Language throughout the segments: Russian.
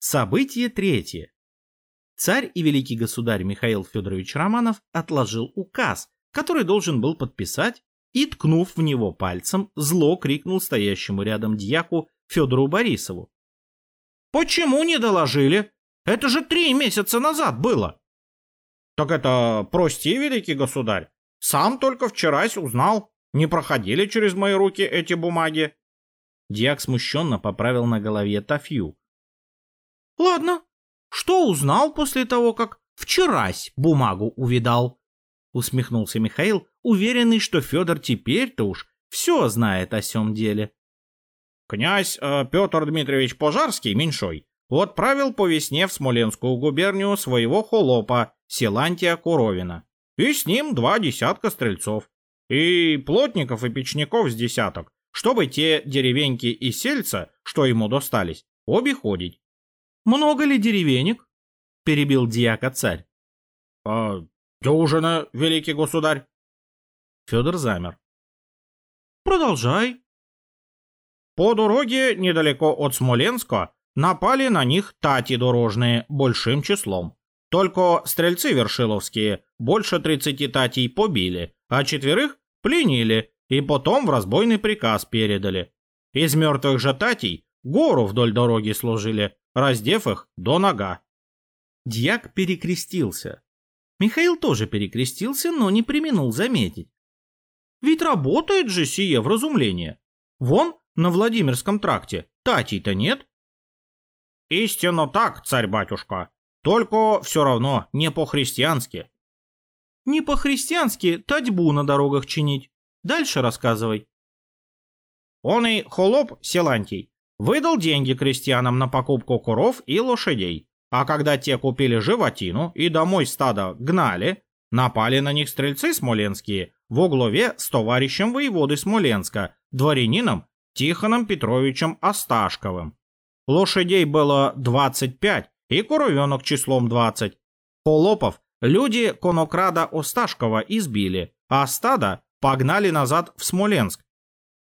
Событие третье. Царь и великий государь Михаил Федорович Романов отложил указ, который должен был подписать, и, ткнув в него пальцем, зло крикнул стоящему рядом дьяку Федору Борисову. «Почему не доложили? Это же три месяца назад было!» «Так это прости, великий государь. Сам только вчерась узнал. Не проходили через мои руки эти бумаги». Дьяк смущенно поправил на голове тафью. «Ладно, что узнал после того, как вчерась бумагу увидал?» Усмехнулся Михаил, уверенный, что Федор теперь-то уж все знает о сём деле. «Князь э, Петр Дмитриевич Пожарский, меньшой, отправил по весне в Смоленскую губернию своего холопа Силантия Куровина, и с ним два десятка стрельцов, и плотников и печников с десяток, чтобы те деревеньки и сельца, что ему достались, обиходить. «Много ли деревенек?» — перебил дьяка царь. «А, дюжина, великий государь». Федор замер. «Продолжай». По дороге недалеко от Смоленска напали на них тати дорожные большим числом. Только стрельцы вершиловские больше 30 татей побили, а четверых пленили и потом в разбойный приказ передали. Из мертвых же татей гору вдоль дороги сложили, раздев их до нога. Дьяк перекрестился. Михаил тоже перекрестился, но не применул заметить. Ведь работает же сие вразумление. Вон, на Владимирском тракте, татей-то нет. Истинно так, царь-батюшка, только все равно не по-христиански. Не по-христиански татьбу на дорогах чинить. Дальше рассказывай. Он и холоп Силантий выдал деньги крестьянам на покупку коров и лошадей, а когда те купили животину и домой стадо гнали, напали на них стрельцы смоленские в главе с товарищем воеводы Смоленска, дворянином Тихоном Петровичем Осташковым. Лошадей было 25 и коровенок числом 20. Холопов люди конокрада Осташкова избили, а стадо погнали назад в Смоленск,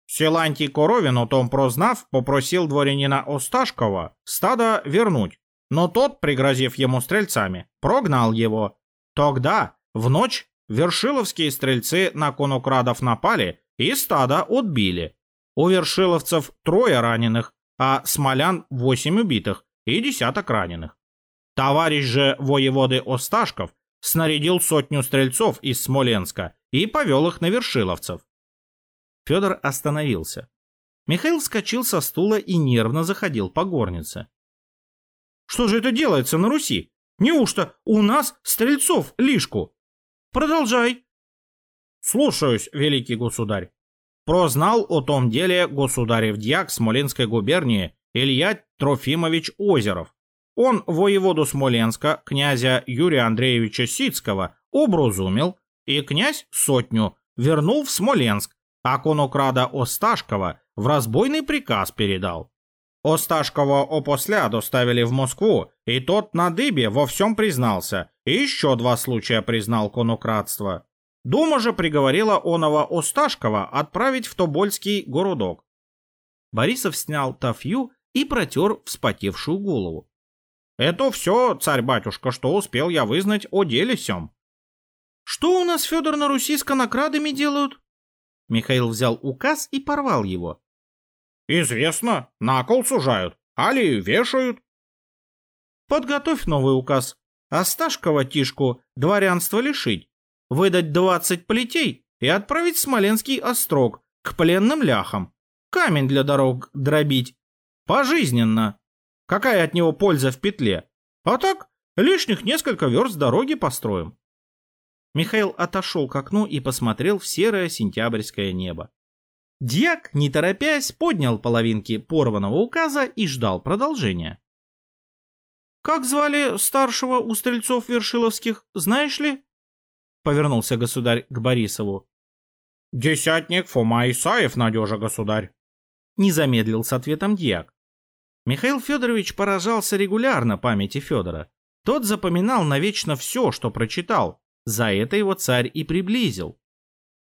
Силантий Коровин, о том прознав, попросил дворянина Осташкова стадо вернуть, но тот, пригрозив ему стрельцами, прогнал его. Тогда, в ночь, вершиловские стрельцы на конокрадов напали и стадо отбили. У вершиловцев трое раненых, а смолян восемь убитых и десяток раненых. Товарищ же воеводы Осташков снарядил сотню стрельцов из Смоленска и повел их на вершиловцев. Федор остановился. Михаил вскочил со стула и нервно заходил по горнице. «Что же это делается на Руси? Неужто у нас стрельцов лишку? Продолжай!» «Слушаюсь, великий государь. Прознал о том деле государев дьяк Смоленской губернии Илья Трофимович Озеров. Он воеводу Смоленска, князя Юрия Андреевича Сицкого, образумил, и князь сотню вернул в Смоленск, а конокрада Осташкова в разбойный приказ передал. Осташкова опосля доставили в Москву, и тот на дыбе во всем признался, и еще два случая признал конократство. Дума же приговорила оного Осташкова отправить в Тобольский городок. Борисов снял тафью и протер вспотевшую голову. «Это все, царь-батюшка, что успел я вызнать о деле сём». «Что у нас, Федор, на Руси с конокрадами делают?» Михаил взял указ и порвал его. «Известно, на кол сужают, али вешают». «Подготовь новый указ. Осташкова Тишку дворянство лишить, выдать двадцать плетей и отправить в Смоленский острог к пленным ляхам, камень для дорог дробить. Пожизненно. Какая от него польза в петле? А так, лишних несколько верст дороги построим. Михаил отошел к окну и посмотрел в серое сентябрьское небо. Дьяк, не торопясь, поднял половинки порванного указа и ждал продолжения. «Как звали старшего у стрельцов Вершиловских, знаешь ли?» Повернулся государь к Борисову. «Десятник Фома Исаев, надежа, государь!» Не замедлил с ответом дьяк. Михаил Федорович поражался регулярно памяти Федора. Тот запоминал навечно все, что прочитал, за это его царь и приблизил.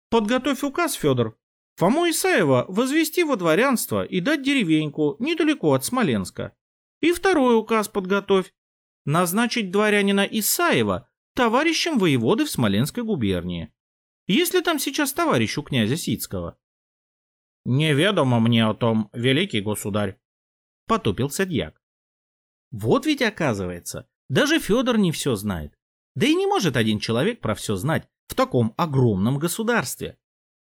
Подготовь указ, Федор. Фому Исаева возвести во дворянство и дать деревеньку недалеко от Смоленска. И второй указ подготовь. Назначить дворянина Исаева товарищем воеводы в Смоленской губернии. Есть ли там сейчас товарищ у князя Сицкого? Неведомо мне о том, великий государь, потупился дьяк. Вот ведь оказывается, даже Федор не все знает. Да и не может один человек про все знать в таком огромном государстве.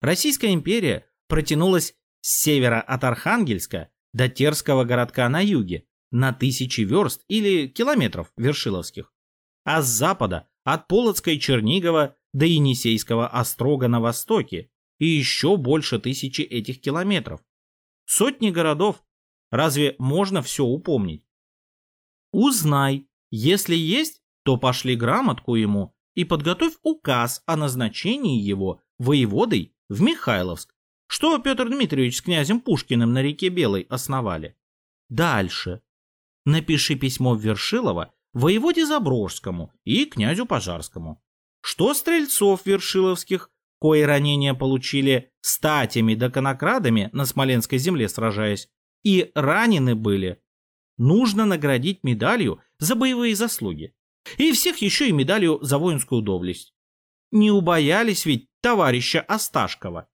Российская империя протянулась с севера от Архангельска до Терского городка на юге на тысячи верст или километров вершиловских, а с запада от Полоцкой Чернигова до Енисейского острога на востоке и еще больше тысячи этих километров. Сотни городов. Разве можно все упомнить? Узнай. Если есть, то пошли грамотку ему и подготовь указ о назначении его воеводой в Михайловск, что Петр Дмитриевич с князем Пушкиным на реке Белой основали. Дальше. Напиши письмо Вершилово воеводе Заброжскому и князю Пожарскому, что стрельцов вершиловских, кои ранения получили статями да конокрадами на Смоленской земле сражаясь, и ранены были, нужно наградить медалью за боевые заслуги. И всех еще и медалью за воинскую доблесть. Не убоялись ведь товарища Осташкова.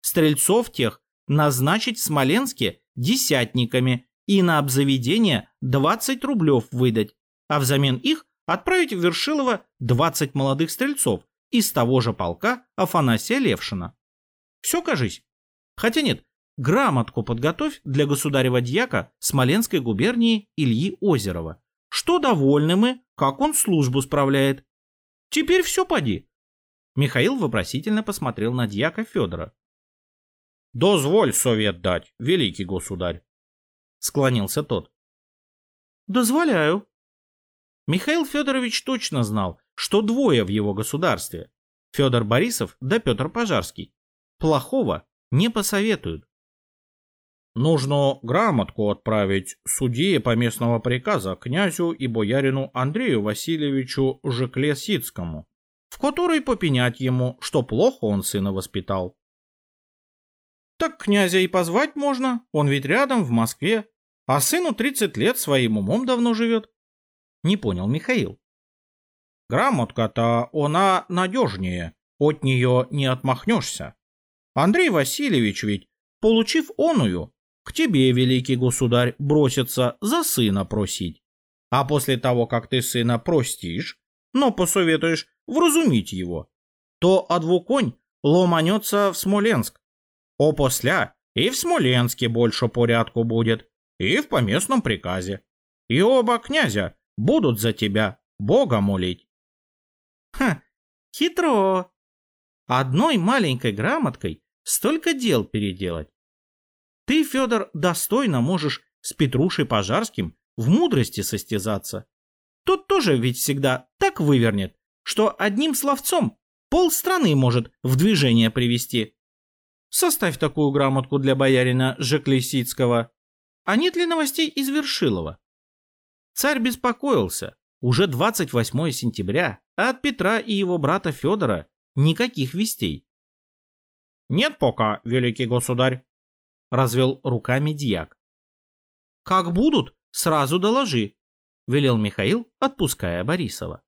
Стрельцов тех назначить в Смоленске десятниками и на обзаведение 20 рублев выдать, а взамен их отправить в Вершилово 20 молодых стрельцов из того же полка Афанасия Левшина. Все, кажись. Хотя нет, грамотку подготовь для государева дьяка Смоленской губернии Ильи Озерова. Что довольны мы, как он службу справляет. Теперь все поди. Михаил вопросительно посмотрел на дьяка Федора. «Дозволь совет дать, великий государь», — склонился тот. «Дозволяю», Михаил Федорович точно знал, что двое в его государстве. Федор Борисов да Петр Пожарский. Плохого не посоветуют. Нужно грамотку отправить судье поместного приказа князю и боярину Андрею Васильевичу Жекле-Сицкому, в которой попенять ему, что плохо он сына воспитал. Так князя и позвать можно, он ведь рядом, в Москве, а сыну 30 лет своим умом давно живет. Не понял Михаил. Грамотка-то она надежнее, от нее не отмахнешься. Андрей Васильевич ведь, получив оную, к тебе, великий государь, бросится за сына просить. А после того, как ты сына простишь, но посоветуешь вразумить его, то адвуконь ломанется в Смоленск. Опосля и в Смоленске больше порядку будет, и в поместном приказе. И оба князя будут за тебя Бога молить. Ха, хитро. Одной маленькой грамоткой столько дел переделать. Ты, Федор, достойно можешь с Петрушей Пожарским в мудрости состязаться. Тот тоже ведь всегда так вывернет, что одним словцом полстраны может в движение привести. Составь такую грамотку для боярина Жеклесицкого. А нет ли новостей из Вершилова? Царь беспокоился. Уже 28 сентября, а от Петра и его брата Федора никаких вестей. «Нет пока, великий государь», — развел руками дьяк. «Как будут, сразу доложи», — велел Михаил, отпуская Борисова.